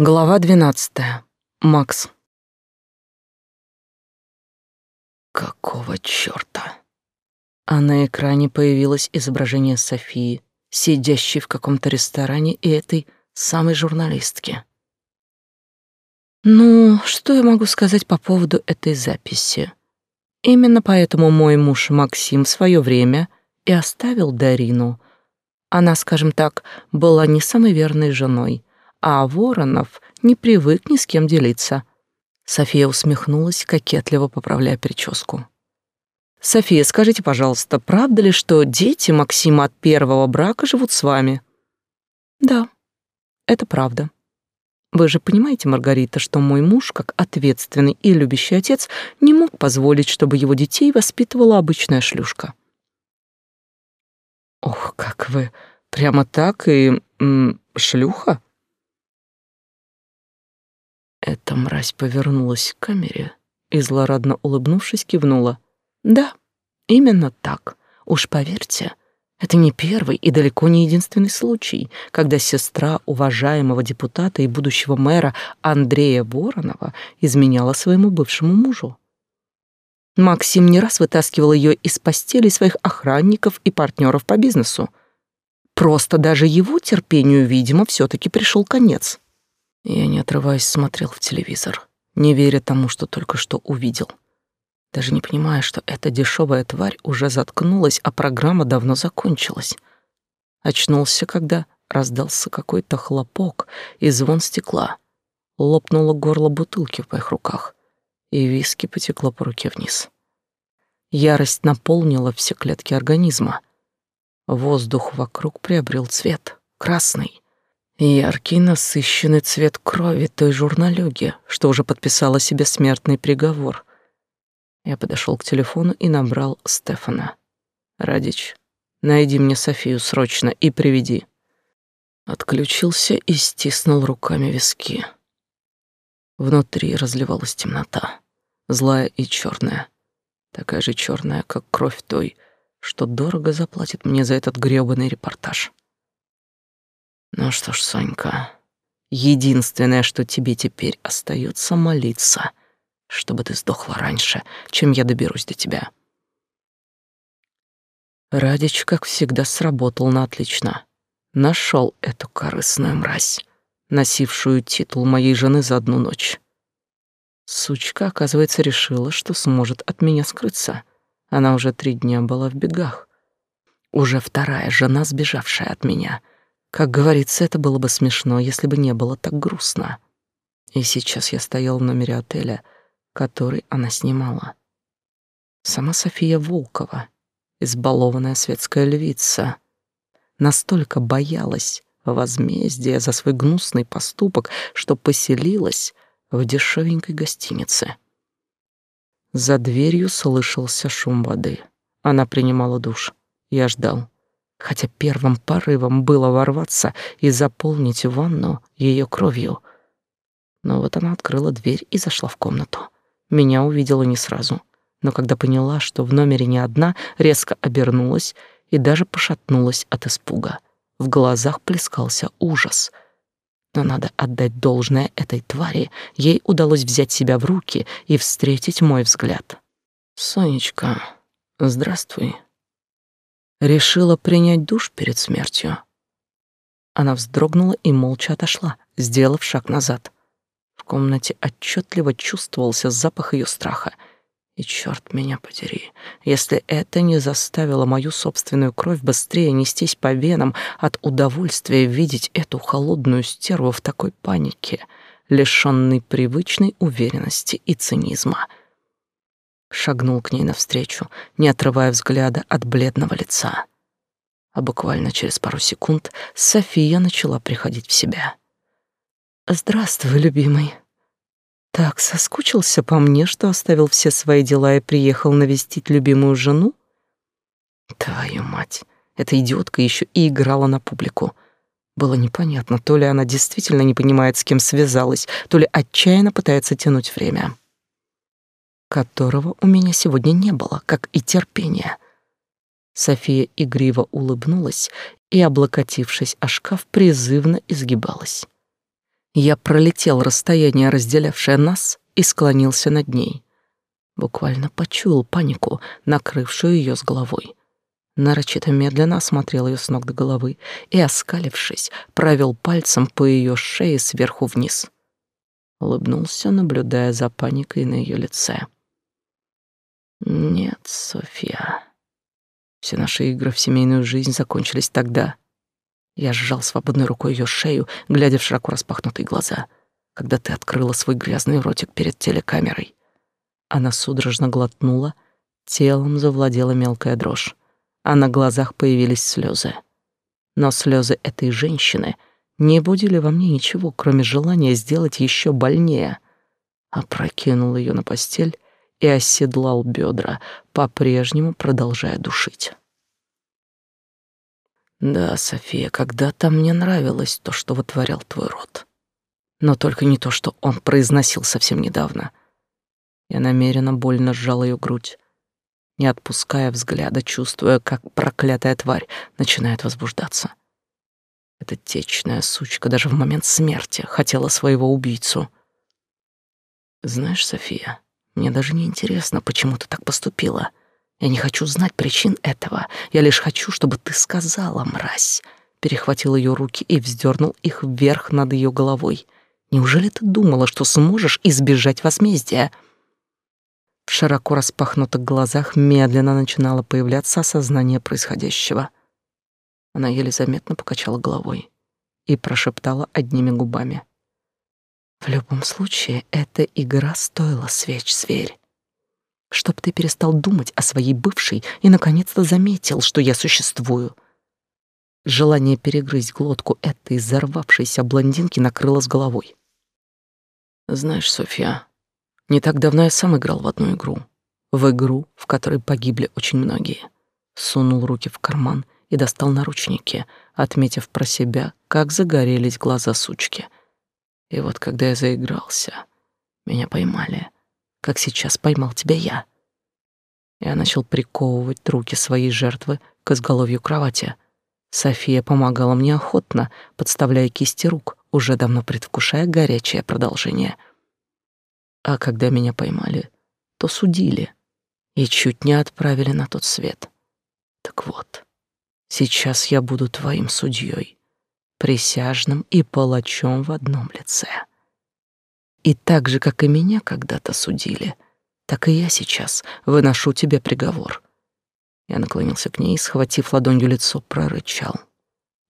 Глава двенадцатая. Макс. Какого чёрта? А на экране появилось изображение Софии, сидящей в каком-то ресторане и этой самой журналистки. Ну, что я могу сказать по поводу этой записи? Именно поэтому мой муж Максим в своё время и оставил Дарину. Она, скажем так, была не самой верной женой — а Воронов не привык ни с кем делиться. София усмехнулась, кокетливо поправляя прическу. «София, скажите, пожалуйста, правда ли, что дети Максима от первого брака живут с вами?» «Да, это правда. Вы же понимаете, Маргарита, что мой муж, как ответственный и любящий отец, не мог позволить, чтобы его детей воспитывала обычная шлюшка». «Ох, как вы! Прямо так и... Шлюха?» Эта мразь повернулась к камере и, злорадно улыбнувшись, кивнула. «Да, именно так. Уж поверьте, это не первый и далеко не единственный случай, когда сестра уважаемого депутата и будущего мэра Андрея Воронова изменяла своему бывшему мужу. Максим не раз вытаскивал ее из постели своих охранников и партнеров по бизнесу. Просто даже его терпению, видимо, все-таки пришел конец. Я, не отрываясь, смотрел в телевизор, не веря тому, что только что увидел. Даже не понимая, что эта дешевая тварь уже заткнулась, а программа давно закончилась. Очнулся, когда раздался какой-то хлопок и звон стекла. Лопнуло горло бутылки в моих руках, и виски потекло по руке вниз. Ярость наполнила все клетки организма. Воздух вокруг приобрел цвет — красный — Яркий, насыщенный цвет крови той журналюги, что уже подписала себе смертный приговор. Я подошел к телефону и набрал Стефана. «Радич, найди мне Софию срочно и приведи». Отключился и стиснул руками виски. Внутри разливалась темнота, злая и черная, такая же черная, как кровь той, что дорого заплатит мне за этот грёбаный репортаж. Ну что ж, Сонька, единственное, что тебе теперь остается, молиться, чтобы ты сдохла раньше, чем я доберусь до тебя. Радич, как всегда, сработал на отлично. Нашел эту корыстную мразь, носившую титул моей жены за одну ночь. Сучка, оказывается, решила, что сможет от меня скрыться. Она уже три дня была в бегах. Уже вторая жена, сбежавшая от меня — как говорится, это было бы смешно, если бы не было так грустно. И сейчас я стоял в номере отеля, который она снимала. Сама София Волкова, избалованная светская львица, настолько боялась возмездия за свой гнусный поступок, что поселилась в дешевенькой гостинице. За дверью слышался шум воды. Она принимала душ. Я ждал хотя первым порывом было ворваться и заполнить ванну ее кровью. Но вот она открыла дверь и зашла в комнату. Меня увидела не сразу, но когда поняла, что в номере не одна, резко обернулась и даже пошатнулась от испуга. В глазах плескался ужас. Но надо отдать должное этой твари, ей удалось взять себя в руки и встретить мой взгляд. «Сонечка, здравствуй», Решила принять душ перед смертью. Она вздрогнула и молча отошла, сделав шаг назад. В комнате отчетливо чувствовался запах ее страха. И черт меня подери, если это не заставило мою собственную кровь быстрее нестись по венам от удовольствия видеть эту холодную стерву в такой панике, лишенной привычной уверенности и цинизма — шагнул к ней навстречу, не отрывая взгляда от бледного лица. А буквально через пару секунд София начала приходить в себя. «Здравствуй, любимый. Так соскучился по мне, что оставил все свои дела и приехал навестить любимую жену? Твою мать, эта идиотка еще и играла на публику». Было непонятно, то ли она действительно не понимает, с кем связалась, то ли отчаянно пытается тянуть время которого у меня сегодня не было, как и терпения. София игриво улыбнулась и, облокотившись о шкаф, призывно изгибалась. Я пролетел расстояние, разделявшее нас, и склонился над ней. Буквально почуял панику, накрывшую ее с головой. Нарочито медленно осмотрел ее с ног до головы и, оскалившись, провел пальцем по ее шее сверху вниз. Улыбнулся, наблюдая за паникой на ее лице. «Нет, София, все наши игры в семейную жизнь закончились тогда, я сжал свободной рукой ее шею, глядя в широко распахнутые глаза, когда ты открыла свой грязный ротик перед телекамерой. Она судорожно глотнула, телом завладела мелкая дрожь, а на глазах появились слезы. Но слезы этой женщины не будили во мне ничего, кроме желания сделать еще больнее. Опрокинул ее на постель и оседлал бедра, по-прежнему продолжая душить. Да, София, когда-то мне нравилось то, что вытворял твой род. Но только не то, что он произносил совсем недавно. Я намеренно больно сжал ее грудь, не отпуская взгляда, чувствуя, как проклятая тварь начинает возбуждаться. Эта течная сучка даже в момент смерти хотела своего убийцу. Знаешь, София, мне даже не интересно, почему ты так поступила. Я не хочу знать причин этого. Я лишь хочу, чтобы ты сказала, мразь. Перехватил ее руки и вздернул их вверх над ее головой. Неужели ты думала, что сможешь избежать возмездия? В широко распахнутых глазах медленно начинало появляться осознание происходящего. Она еле заметно покачала головой и прошептала одними губами. В любом случае, эта игра стоила свеч, зверь чтоб ты перестал думать о своей бывшей и наконец-то заметил, что я существую. Желание перегрызть глотку этой взорвавшейся блондинки накрыло с головой. Знаешь, Софья, не так давно я сам играл в одну игру. В игру, в которой погибли очень многие. Сунул руки в карман и достал наручники, отметив про себя, как загорелись глаза сучки. И вот когда я заигрался, меня поймали — как сейчас поймал тебя я. Я начал приковывать руки своей жертвы к изголовью кровати. София помогала мне охотно, подставляя кисти рук, уже давно предвкушая горячее продолжение. А когда меня поймали, то судили и чуть не отправили на тот свет. Так вот, сейчас я буду твоим судьей, присяжным и палачом в одном лице. И так же, как и меня когда-то судили, так и я сейчас выношу тебе приговор. Я наклонился к ней и, схватив ладонью лицо, прорычал.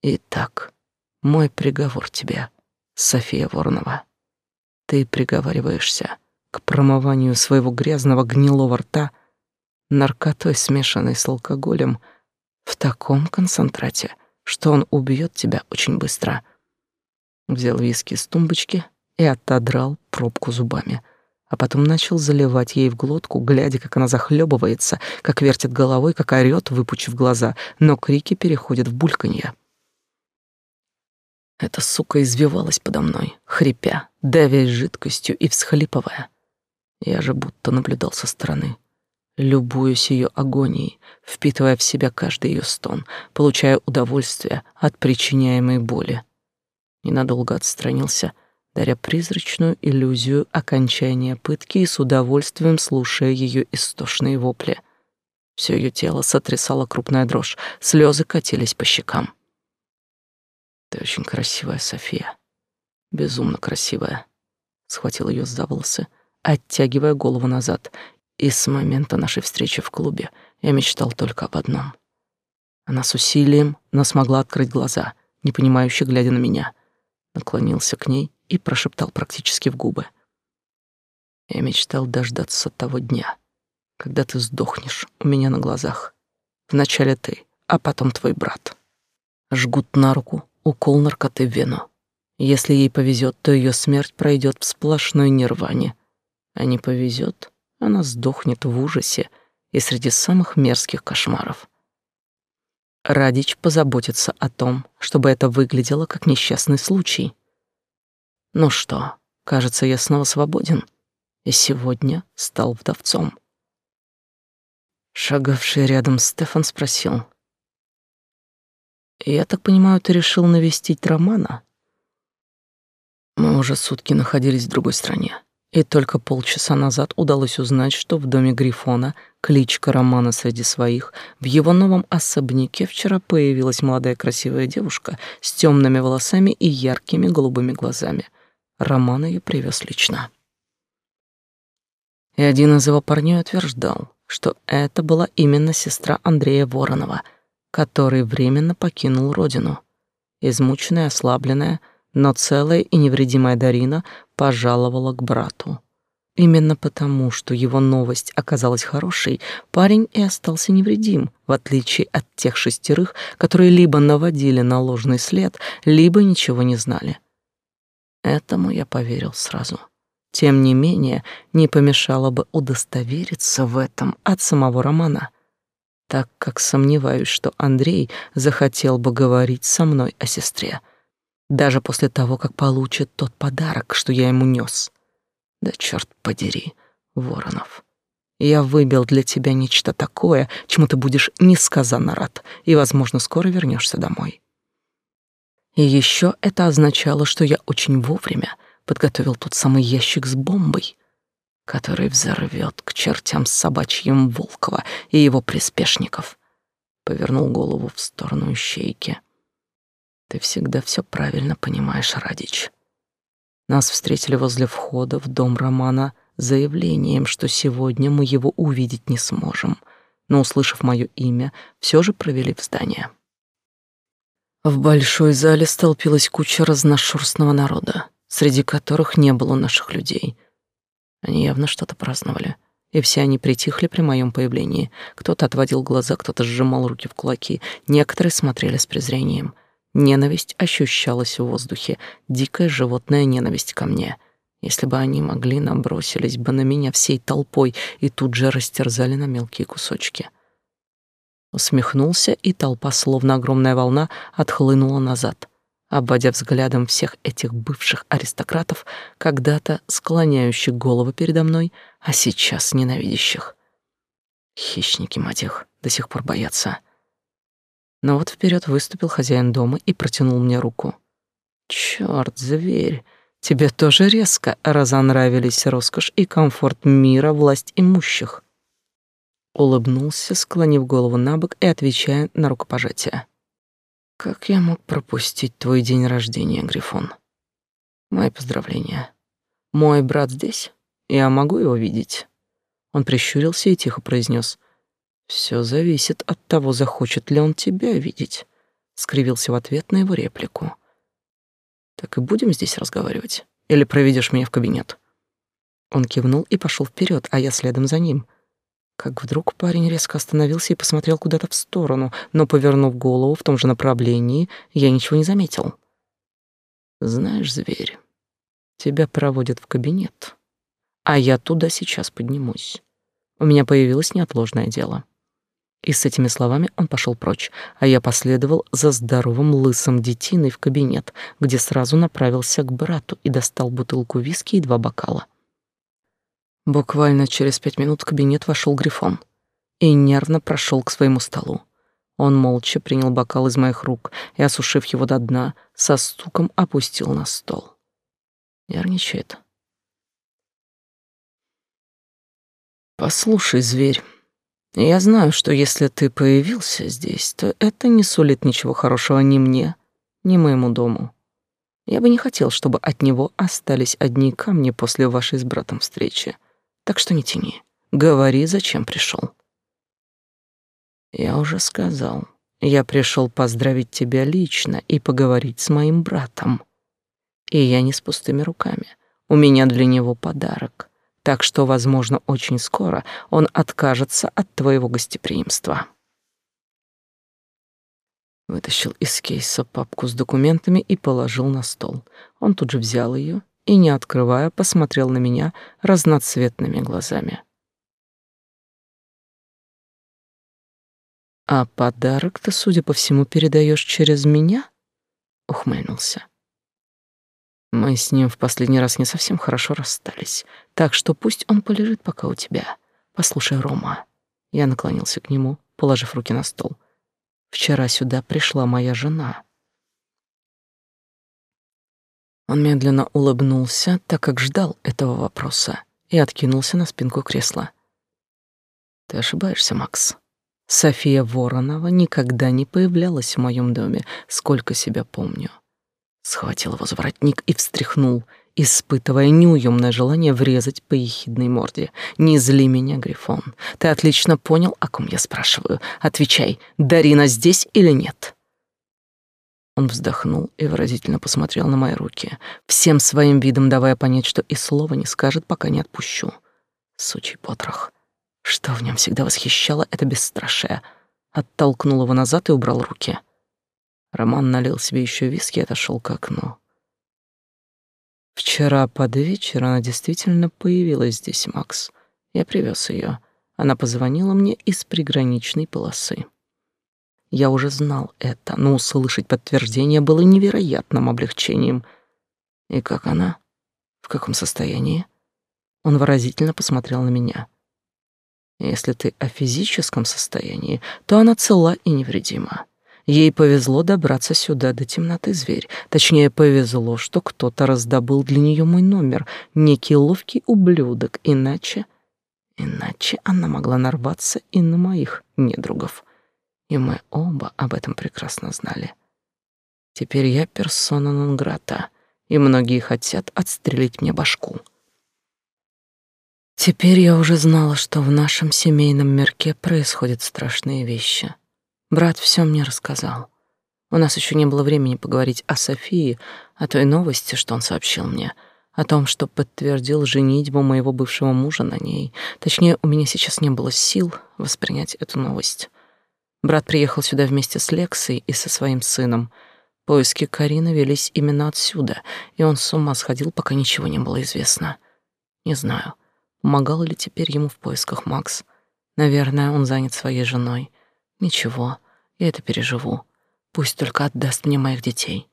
Итак, мой приговор тебе, София Воронова. Ты приговариваешься к промыванию своего грязного гнилого рта наркотой, смешанной с алкоголем, в таком концентрате, что он убьет тебя очень быстро. Взял виски с тумбочки и отодрал пробку зубами, а потом начал заливать ей в глотку, глядя, как она захлебывается, как вертит головой, как орёт, выпучив глаза, но крики переходят в бульканье. Эта сука извивалась подо мной, хрипя, давясь жидкостью и всхлипывая. Я же будто наблюдал со стороны, любуясь ее агонией, впитывая в себя каждый ее стон, получая удовольствие от причиняемой боли. Ненадолго отстранился — даря призрачную иллюзию окончания пытки и с удовольствием слушая ее истошные вопли. Все ее тело сотрясала крупная дрожь, слезы катились по щекам. «Ты очень красивая, София. Безумно красивая». Схватил ее за волосы, оттягивая голову назад, и с момента нашей встречи в клубе я мечтал только об одном. Она с усилием, но смогла открыть глаза, непонимающе глядя на меня. Наклонился к ней и прошептал практически в губы. Я мечтал дождаться того дня, когда ты сдохнешь у меня на глазах. Вначале ты, а потом твой брат. Жгут на руку, укол наркоты в вену. Если ей повезет, то ее смерть пройдет в сплошной нирване. А не повезет, она сдохнет в ужасе и среди самых мерзких кошмаров. Радич позаботится о том, чтобы это выглядело как несчастный случай. Ну что, кажется, я снова свободен и сегодня стал вдовцом. Шагавший рядом Стефан спросил. «Я так понимаю, ты решил навестить Романа?» Мы уже сутки находились в другой стране. И только полчаса назад удалось узнать, что в доме Грифона, кличка Романа среди своих, в его новом особняке вчера появилась молодая красивая девушка с темными волосами и яркими голубыми глазами. Роман ее привез лично. И один из его парней утверждал, что это была именно сестра Андрея Воронова, который временно покинул родину. Измученная, ослабленная, но целая и невредимая Дарина пожаловала к брату. Именно потому, что его новость оказалась хорошей, парень и остался невредим, в отличие от тех шестерых, которые либо наводили на ложный след, либо ничего не знали. Этому я поверил сразу. Тем не менее, не помешало бы удостовериться в этом от самого Романа, так как сомневаюсь, что Андрей захотел бы говорить со мной о сестре — даже после того, как получит тот подарок, что я ему нес. Да черт подери, Воронов. Я выбил для тебя нечто такое, чему ты будешь несказанно рад, и, возможно, скоро вернешься домой. И еще это означало, что я очень вовремя подготовил тот самый ящик с бомбой, который взорвет к чертям собачьим Волкова и его приспешников. Повернул голову в сторону щейки. Ты всегда все правильно понимаешь, Радич. Нас встретили возле входа в дом Романа заявлением, что сегодня мы его увидеть не сможем, но, услышав мое имя, все же провели в здание. В большой зале столпилась куча разношерстного народа, среди которых не было наших людей. Они явно что-то праздновали, и все они притихли при моем появлении. Кто-то отводил глаза, кто-то сжимал руки в кулаки, некоторые смотрели с презрением — Ненависть ощущалась в воздухе, дикая животная ненависть ко мне. Если бы они могли, набросились бы на меня всей толпой и тут же растерзали на мелкие кусочки. Усмехнулся, и толпа, словно огромная волна, отхлынула назад, обводя взглядом всех этих бывших аристократов, когда-то склоняющих головы передо мной, а сейчас ненавидящих. Хищники, мать их, до сих пор боятся. Но вот вперед выступил хозяин дома и протянул мне руку. Черт, зверь, тебе тоже резко разонравились роскошь и комфорт мира власть имущих. Улыбнулся, склонив голову на бок и отвечая на рукопожатие. Как я мог пропустить твой день рождения, Грифон? Мои поздравления. Мой брат здесь? Я могу его видеть? Он прищурился и тихо произнес: все зависит от того, захочет ли он тебя видеть, скривился в ответ на его реплику. Так и будем здесь разговаривать или проведешь меня в кабинет? Он кивнул и пошел вперед, а я следом за ним. Как вдруг парень резко остановился и посмотрел куда-то в сторону, но повернув голову в том же направлении, я ничего не заметил. Знаешь, зверь, тебя проводят в кабинет, а я туда сейчас поднимусь. У меня появилось неотложное дело. И с этими словами он пошел прочь, а я последовал за здоровым лысым детиной в кабинет, где сразу направился к брату и достал бутылку виски и два бокала. Буквально через пять минут в кабинет вошел Грифон и нервно прошел к своему столу. Он молча принял бокал из моих рук и, осушив его до дна, со стуком опустил на стол. Нервничает. «Послушай, зверь», я знаю, что если ты появился здесь, то это не сулит ничего хорошего ни мне, ни моему дому. Я бы не хотел, чтобы от него остались одни камни после вашей с братом встречи. Так что не тяни. Говори, зачем пришел. Я уже сказал. Я пришел поздравить тебя лично и поговорить с моим братом. И я не с пустыми руками. У меня для него подарок так что, возможно, очень скоро он откажется от твоего гостеприимства. Вытащил из кейса папку с документами и положил на стол. Он тут же взял ее и, не открывая, посмотрел на меня разноцветными глазами. «А подарок ты, судя по всему, передаешь через меня?» — ухмыльнулся. Мы с ним в последний раз не совсем хорошо расстались, так что пусть он полежит пока у тебя. Послушай, Рома. Я наклонился к нему, положив руки на стол. Вчера сюда пришла моя жена. Он медленно улыбнулся, так как ждал этого вопроса, и откинулся на спинку кресла. Ты ошибаешься, Макс. София Воронова никогда не появлялась в моем доме, сколько себя помню. Схватил его за воротник и встряхнул, испытывая неуемное желание врезать по ехидной морде. «Не зли меня, Грифон. Ты отлично понял, о ком я спрашиваю. Отвечай, Дарина здесь или нет?» Он вздохнул и выразительно посмотрел на мои руки, всем своим видом давая понять, что и слова не скажет, пока не отпущу. Сучий потрох. Что в нем всегда восхищало, это бесстрашие. Оттолкнул его назад и убрал руки. Роман налил себе еще виски и отошел к окну. Вчера под вечер она действительно появилась здесь, Макс. Я привез ее. Она позвонила мне из приграничной полосы. Я уже знал это, но услышать подтверждение было невероятным облегчением. И как она? В каком состоянии? Он выразительно посмотрел на меня. Если ты о физическом состоянии, то она цела и невредима. Ей повезло добраться сюда до темноты зверь. Точнее, повезло, что кто-то раздобыл для нее мой номер, некий ловкий ублюдок, иначе... Иначе она могла нарваться и на моих недругов и мы оба об этом прекрасно знали. Теперь я персона нон-грата, и многие хотят отстрелить мне башку. Теперь я уже знала, что в нашем семейном мирке происходят страшные вещи. Брат все мне рассказал. У нас еще не было времени поговорить о Софии, о той новости, что он сообщил мне, о том, что подтвердил женитьбу моего бывшего мужа на ней. Точнее, у меня сейчас не было сил воспринять эту новость. Брат приехал сюда вместе с Лексой и со своим сыном. Поиски Карины велись именно отсюда, и он с ума сходил, пока ничего не было известно. Не знаю, помогал ли теперь ему в поисках Макс. Наверное, он занят своей женой. Ничего, я это переживу. Пусть только отдаст мне моих детей.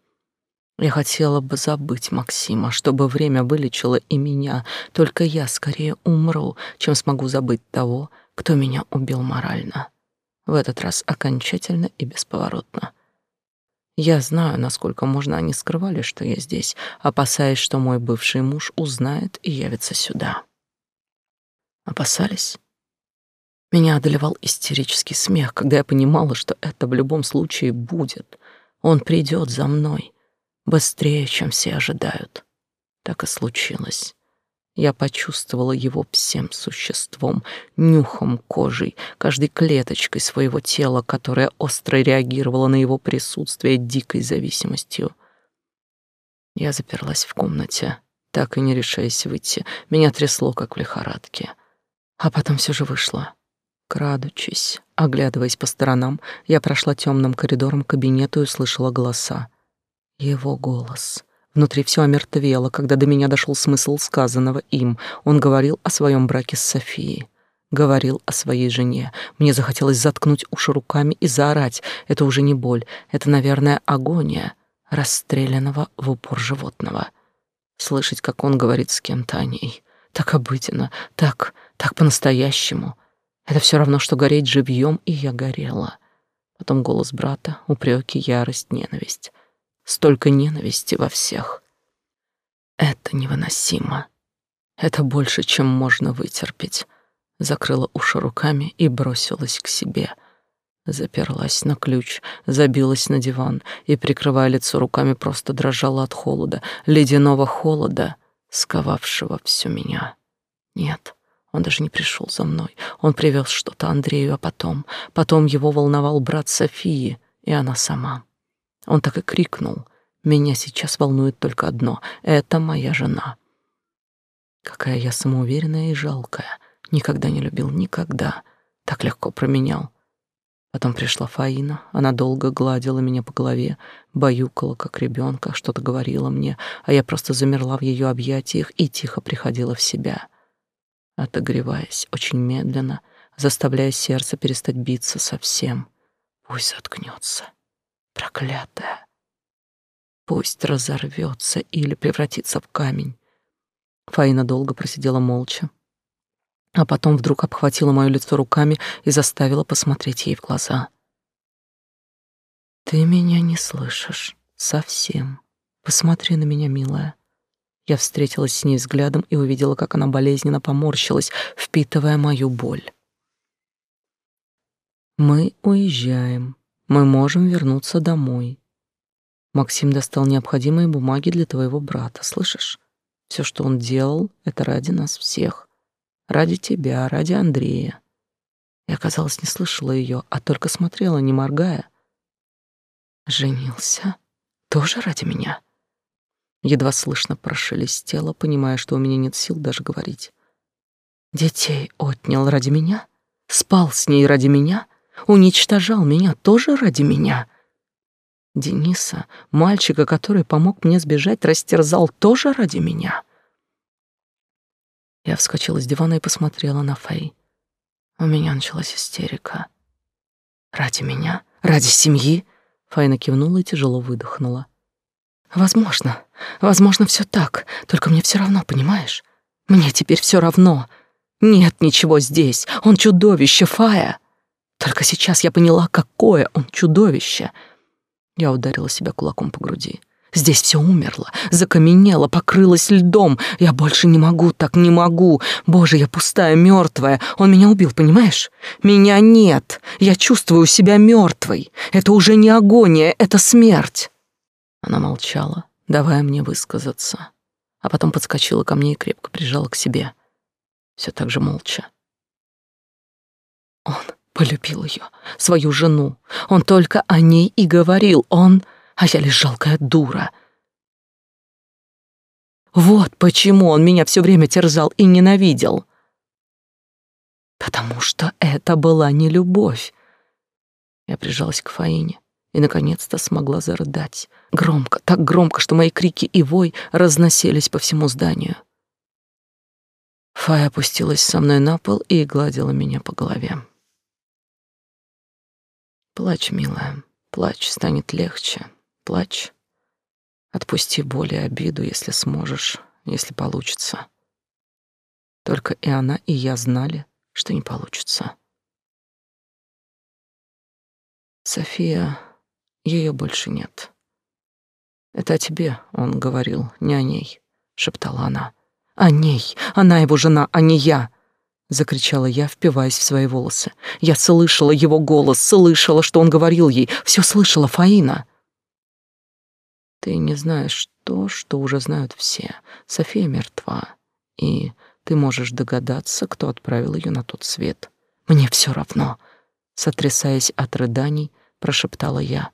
Я хотела бы забыть Максима, чтобы время вылечило и меня. Только я скорее умру, чем смогу забыть того, кто меня убил морально. В этот раз окончательно и бесповоротно. Я знаю, насколько можно они скрывали, что я здесь, опасаясь, что мой бывший муж узнает и явится сюда. Опасались? Меня одолевал истерический смех, когда я понимала, что это в любом случае будет. Он придет за мной быстрее, чем все ожидают. Так и случилось. Я почувствовала его всем существом, нюхом, кожей, каждой клеточкой своего тела, которая остро реагировала на его присутствие дикой зависимостью. Я заперлась в комнате, так и не решаясь выйти. Меня трясло, как в лихорадке. А потом все же вышла. Крадучись, оглядываясь по сторонам, я прошла темным коридором к кабинету и услышала голоса. Его голос — Внутри все омертвело, когда до меня дошел смысл сказанного им. Он говорил о своем браке с Софией. Говорил о своей жене. Мне захотелось заткнуть уши руками и заорать. Это уже не боль, это, наверное, агония расстрелянного в упор животного. Слышать, как он говорит с кем-то о ней. Так обыденно, так, так по-настоящему. Это все равно, что гореть живьем, и я горела. Потом голос брата, упреки, ярость, ненависть. Столько ненависти во всех. Это невыносимо. Это больше, чем можно вытерпеть. Закрыла уши руками и бросилась к себе. Заперлась на ключ, забилась на диван и, прикрывая лицо руками, просто дрожала от холода, ледяного холода, сковавшего всю меня. Нет, он даже не пришел за мной. Он привез что-то Андрею, а потом... Потом его волновал брат Софии, и она сама. Он так и крикнул. «Меня сейчас волнует только одно — это моя жена». Какая я самоуверенная и жалкая. Никогда не любил, никогда. Так легко променял. Потом пришла Фаина. Она долго гладила меня по голове, баюкала, как ребенка, что-то говорила мне, а я просто замерла в ее объятиях и тихо приходила в себя, отогреваясь очень медленно, заставляя сердце перестать биться совсем. Пусть заткнется. Проклятая. Пусть разорвется или превратится в камень. Фаина долго просидела молча, а потом вдруг обхватила мое лицо руками и заставила посмотреть ей в глаза. «Ты меня не слышишь. Совсем. Посмотри на меня, милая. Я встретилась с ней взглядом и увидела, как она болезненно поморщилась, впитывая мою боль. Мы уезжаем. Мы можем вернуться домой. Максим достал необходимые бумаги для твоего брата, слышишь? Все, что он делал, это ради нас всех. Ради тебя, ради Андрея. Я, казалось, не слышала ее, а только смотрела, не моргая. Женился? Тоже ради меня? Едва слышно прошелестело, понимая, что у меня нет сил даже говорить. Детей отнял ради меня? Спал с ней ради меня? Уничтожал меня тоже ради меня? Дениса, мальчика, который помог мне сбежать, растерзал тоже ради меня? Я вскочила с дивана и посмотрела на Фэй. У меня началась истерика. Ради меня? Ради семьи? Файна кивнула и тяжело выдохнула. Возможно, возможно, все так, только мне все равно, понимаешь? Мне теперь все равно. Нет ничего здесь. Он чудовище, Фая. Только сейчас я поняла, какое он чудовище. Я ударила себя кулаком по груди. Здесь все умерло, закаменело, покрылось льдом. Я больше не могу, так не могу. Боже, я пустая, мертвая. Он меня убил, понимаешь? Меня нет. Я чувствую себя мертвой. Это уже не агония, это смерть. Она молчала, давая мне высказаться, а потом подскочила ко мне и крепко прижала к себе. Все так же молча. Он полюбил ее, свою жену. Он только о ней и говорил. Он, а я лишь жалкая дура. Вот почему он меня все время терзал и ненавидел. Потому что это была не любовь. Я прижалась к Фаине и, наконец-то, смогла зарыдать. Громко, так громко, что мои крики и вой разносились по всему зданию. Фая опустилась со мной на пол и гладила меня по голове. «Плачь, милая, плачь, станет легче. Плачь. Отпусти боль и обиду, если сможешь, если получится». Только и она, и я знали, что не получится. София ее больше нет. Это о тебе он говорил, не о ней, шептала она. О ней. Она его жена, а не я. Закричала я, впиваясь в свои волосы. Я слышала его голос, слышала, что он говорил ей. Все слышала, Фаина. Ты не знаешь то, что уже знают все. София мертва. И ты можешь догадаться, кто отправил ее на тот свет. Мне все равно. Сотрясаясь от рыданий, прошептала я.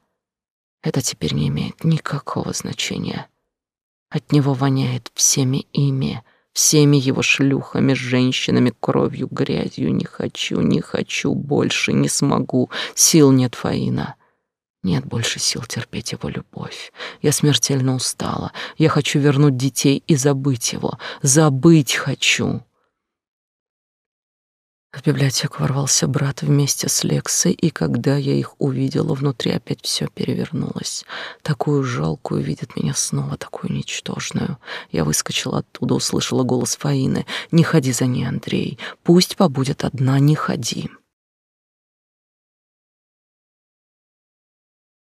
Это теперь не имеет никакого значения. От него воняет всеми ими, всеми его шлюхами, женщинами, кровью, грязью. Не хочу, не хочу больше, не смогу. Сил нет, Фаина. Нет больше сил терпеть его любовь. Я смертельно устала. Я хочу вернуть детей и забыть его. Забыть хочу. В библиотеку ворвался брат вместе с Лексой, и когда я их увидела, внутри опять все перевернулось. Такую жалкую видит меня снова, такую ничтожную. Я выскочила оттуда, услышала голос Фаины. «Не ходи за ней, Андрей. Пусть побудет одна, не ходи».